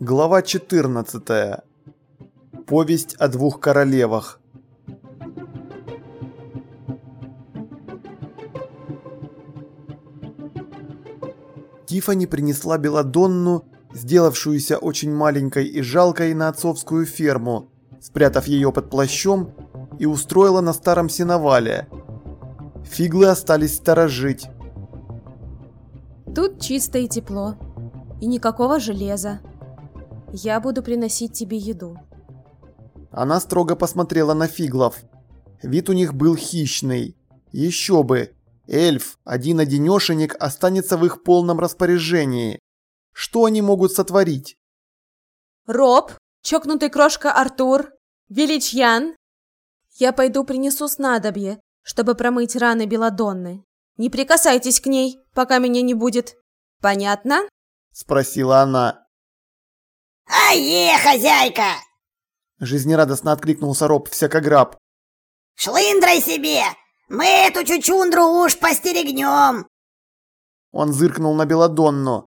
Глава 14. Повесть о двух королевах. Тифани принесла Беладонну, сделавшуюся очень маленькой и жалкой, на отцовскую ферму, спрятав ее под плащом, и устроила на старом сеновале. Фиглы остались сторожить. Тут чисто и тепло. И никакого железа. Я буду приносить тебе еду. Она строго посмотрела на фиглов. Вид у них был хищный. Еще бы, эльф, один-одинешенек, останется в их полном распоряжении. Что они могут сотворить? Роб, чокнутый крошка Артур, Величьян. Я пойду принесу снадобье, чтобы промыть раны Беладонны. Не прикасайтесь к ней, пока меня не будет. Понятно? Спросила она. «Ае, хозяйка!» Жизнерадостно откликнулся Роб всякограб. «Шлындрай себе! Мы эту чучундру уж постерегнем!» Он зыркнул на Беладонну.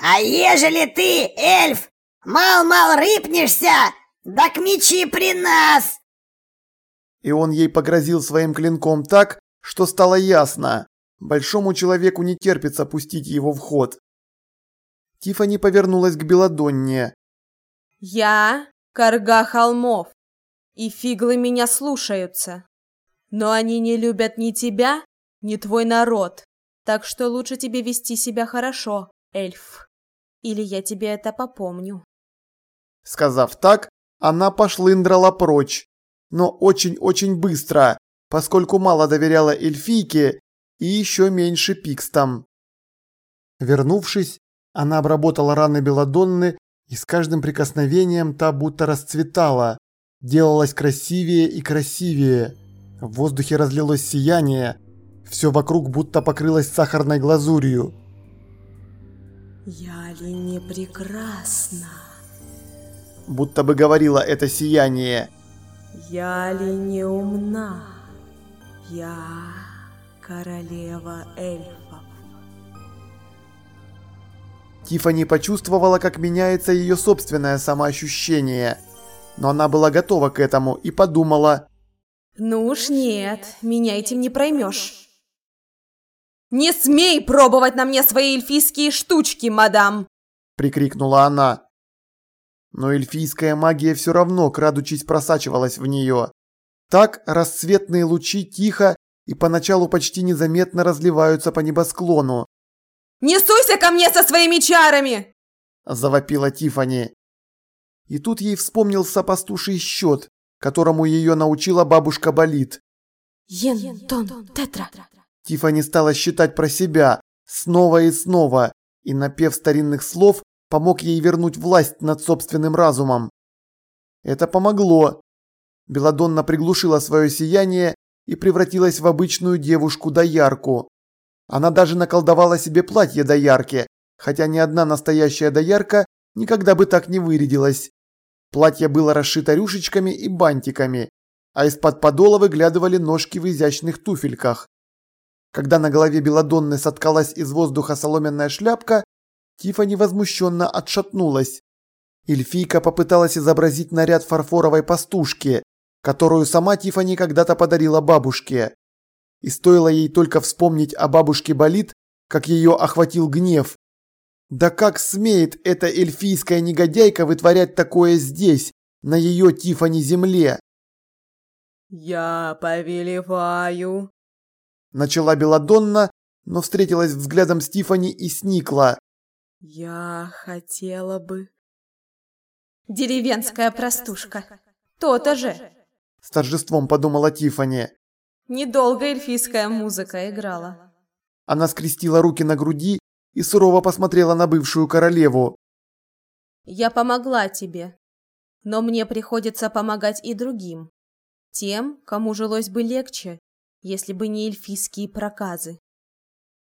«А ежели ты, эльф, мал-мал рыпнешься, так мечи при нас!» И он ей погрозил своим клинком так, что стало ясно. Большому человеку не терпится пустить его в ход. Тифани повернулась к Беладонне. Я Карга холмов, и фиглы меня слушаются. Но они не любят ни тебя, ни твой народ, так что лучше тебе вести себя хорошо, эльф. Или я тебе это попомню. Сказав так, она пошлындрала прочь, но очень-очень быстро, поскольку мало доверяла эльфийке и еще меньше пикстам. Вернувшись, она обработала раны Беладонны и с каждым прикосновением та будто расцветала, делалась красивее и красивее. В воздухе разлилось сияние, все вокруг будто покрылось сахарной глазурью. «Я ли не прекрасна?» Будто бы говорило это сияние. «Я ли не умна? Я королева эльфов». Тифани почувствовала, как меняется ее собственное самоощущение. Но она была готова к этому и подумала. «Ну уж нет, меня этим не проймешь». «Не смей пробовать на мне свои эльфийские штучки, мадам!» Прикрикнула она. Но эльфийская магия все равно, крадучись, просачивалась в нее. Так расцветные лучи тихо и поначалу почти незаметно разливаются по небосклону, «Не суйся ко мне со своими чарами!» Завопила Тифани. И тут ей вспомнился пастуший счет, которому ее научила бабушка Болит. Йен, тон, тетра. Тифани стала считать про себя, снова и снова, и напев старинных слов помог ей вернуть власть над собственным разумом. Это помогло. Беладонна приглушила свое сияние и превратилась в обычную девушку-доярку. Она даже наколдовала себе платье доярки, хотя ни одна настоящая доярка никогда бы так не вырядилась. Платье было расшито рюшечками и бантиками, а из-под подола выглядывали ножки в изящных туфельках. Когда на голове Беладонны соткалась из воздуха соломенная шляпка, Тифани возмущенно отшатнулась. Эльфийка попыталась изобразить наряд фарфоровой пастушки, которую сама Тифани когда-то подарила бабушке. И стоило ей только вспомнить о бабушке Болит, как ее охватил гнев. Да как смеет эта эльфийская негодяйка вытворять такое здесь, на ее Тифани земле? «Я повелеваю», – начала Беладонна, но встретилась взглядом с Тифани и сникла. «Я хотела бы...» «Деревенская простушка. То-то же!» С торжеством подумала Тифани. Недолго эльфийская музыка играла. Она скрестила руки на груди и сурово посмотрела на бывшую королеву. Я помогла тебе, но мне приходится помогать и другим. Тем, кому жилось бы легче, если бы не эльфийские проказы.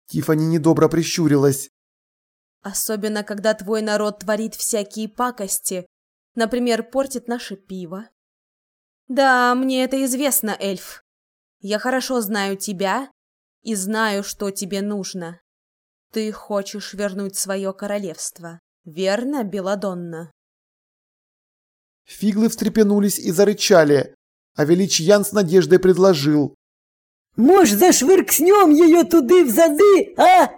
Тифани недобро прищурилась. Особенно, когда твой народ творит всякие пакости, например, портит наше пиво. Да, мне это известно, эльф. Я хорошо знаю тебя и знаю, что тебе нужно. Ты хочешь вернуть свое королевство, верно, Беладонна? Фиглы встрепенулись и зарычали, а Величьян с надеждой предложил. «Может, зашвыркнем ее туды взады, а?»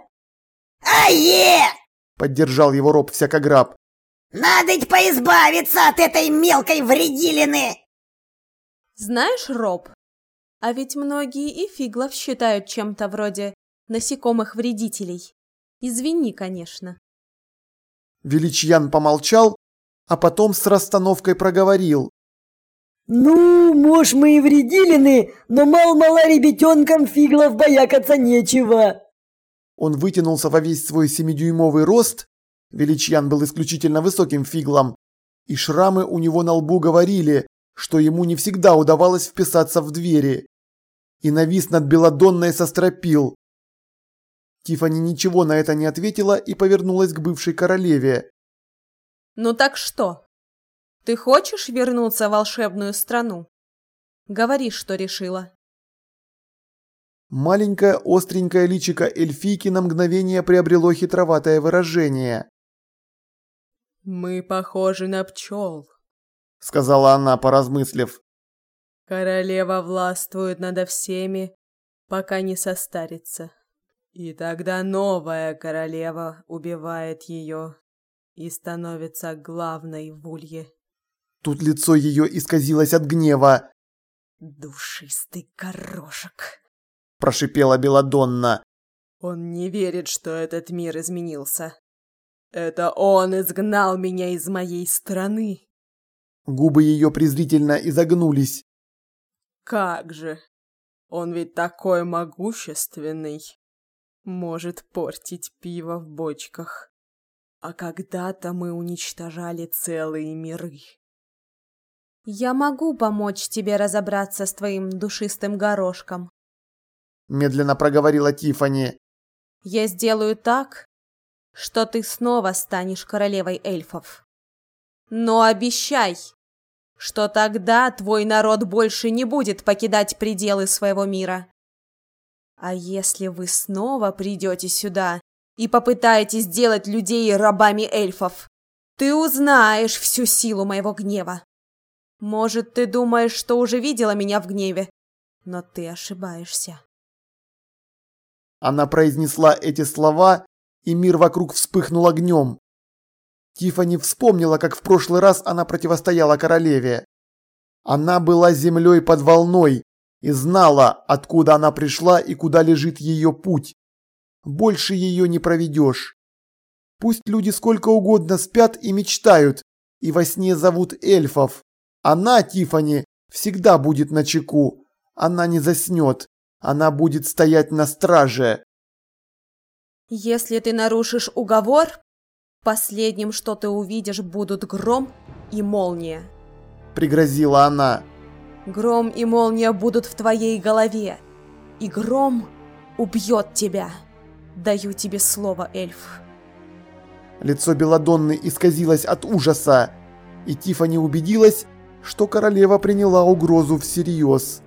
«Ае!» – поддержал его роб всякограб. «Надо ведь поизбавиться от этой мелкой вредилины!» Знаешь, Роб, а ведь многие и фиглов считают чем-то вроде насекомых-вредителей. Извини, конечно. Величьян помолчал, а потом с расстановкой проговорил. «Ну, может, мы и вредилины, но мал-мала ребятенкам фиглов боякаться нечего». Он вытянулся во весь свой семидюймовый рост, Величьян был исключительно высоким фиглом, и шрамы у него на лбу говорили, что ему не всегда удавалось вписаться в двери. И навис над Беладонной со стропил. Тифани ничего на это не ответила и повернулась к бывшей королеве. «Ну так что? Ты хочешь вернуться в волшебную страну? Говори, что решила». Маленькое остренькое личико эльфийки на мгновение приобрело хитроватое выражение. «Мы похожи на пчел», — сказала она, поразмыслив. «Королева властвует над всеми, пока не состарится. И тогда новая королева убивает ее и становится главной в улье». Тут лицо ее исказилось от гнева. «Душистый горошек», – прошипела Беладонна. «Он не верит, что этот мир изменился. Это он изгнал меня из моей страны». Губы ее презрительно изогнулись. «Как же! Он ведь такой могущественный! Может портить пиво в бочках. А когда-то мы уничтожали целые миры». «Я могу помочь тебе разобраться с твоим душистым горошком», медленно проговорила Тифани. «Я сделаю так, что ты снова станешь королевой эльфов. Но обещай, что тогда твой народ больше не будет покидать пределы своего мира. А если вы снова придете сюда и попытаетесь сделать людей рабами эльфов, ты узнаешь всю силу моего гнева. Может, ты думаешь, что уже видела меня в гневе, но ты ошибаешься. Она произнесла эти слова, и мир вокруг вспыхнул огнем. Тифани вспомнила, как в прошлый раз она противостояла королеве. Она была землей под волной и знала, откуда она пришла и куда лежит ее путь. Больше ее не проведешь. Пусть люди сколько угодно спят и мечтают, и во сне зовут эльфов. Она, Тифани, всегда будет на чеку. Она не заснет. Она будет стоять на страже. Если ты нарушишь уговор, последним, что ты увидишь, будут гром и молния. Пригрозила она. Гром и молния будут в твоей голове. И гром убьет тебя. Даю тебе слово, эльф. Лицо Беладонны исказилось от ужаса, и Тифани убедилась, что королева приняла угрозу всерьез.